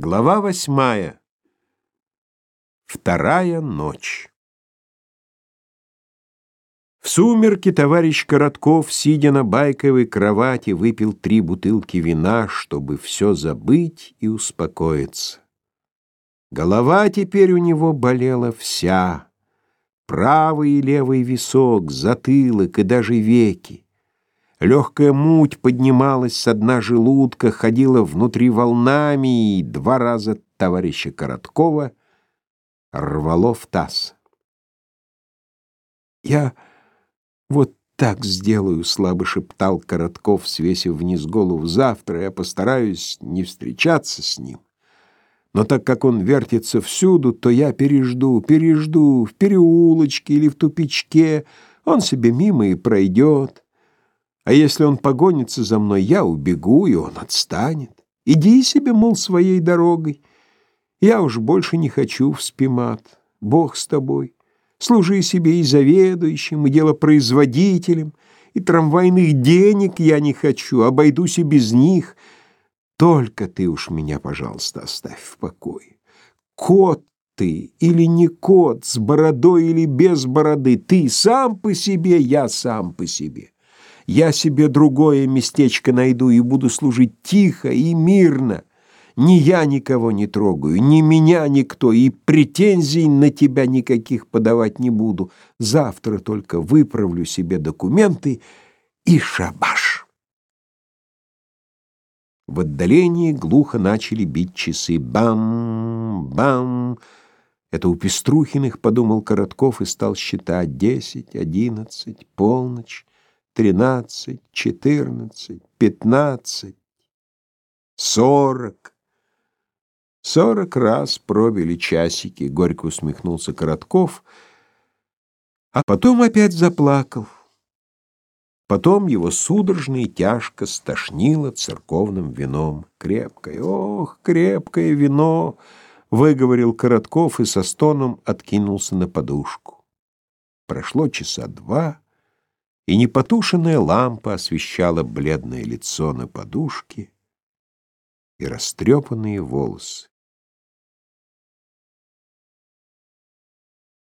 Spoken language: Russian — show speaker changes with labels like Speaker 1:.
Speaker 1: Глава восьмая. Вторая ночь. В сумерки товарищ Коротков, сидя на байковой кровати, выпил три бутылки вина, чтобы все забыть и успокоиться. Голова теперь у него болела вся. Правый и левый висок, затылок и даже веки. Легкая муть поднималась с дна желудка, ходила внутри волнами, и два раза товарища Короткова рвало в таз. «Я вот так сделаю», — слабо шептал Коротков, свесив вниз голову. «Завтра я постараюсь не встречаться с ним. Но так как он вертится всюду, то я пережду, пережду, в переулочке или в тупичке. Он себе мимо и пройдет». А если он погонится за мной, я убегу, и он отстанет. Иди себе, мол, своей дорогой. Я уж больше не хочу в спимат. Бог с тобой. Служи себе и заведующим, и делопроизводителем, и трамвайных денег я не хочу, обойдусь и без них. Только ты уж меня, пожалуйста, оставь в покое. Кот ты или не кот, с бородой или без бороды, ты сам по себе, я сам по себе. Я себе другое местечко найду и буду служить тихо и мирно. Ни я никого не трогаю, ни меня никто, и претензий на тебя никаких подавать не буду. Завтра только выправлю себе документы и шабаш. В отдалении глухо начали бить часы. Бам, бам. Это у Пеструхиных, подумал Коротков и стал считать. Десять, одиннадцать, полночь тринадцать, четырнадцать, пятнадцать, сорок. Сорок раз пробили часики, горько усмехнулся Коротков, а потом опять заплакал. Потом его судорожно и тяжко стошнило церковным вином. Крепкое, ох, крепкое вино, выговорил Коротков и со стоном откинулся на подушку. Прошло часа два, и непотушенная лампа освещала бледное лицо на подушке и растрепанные волосы.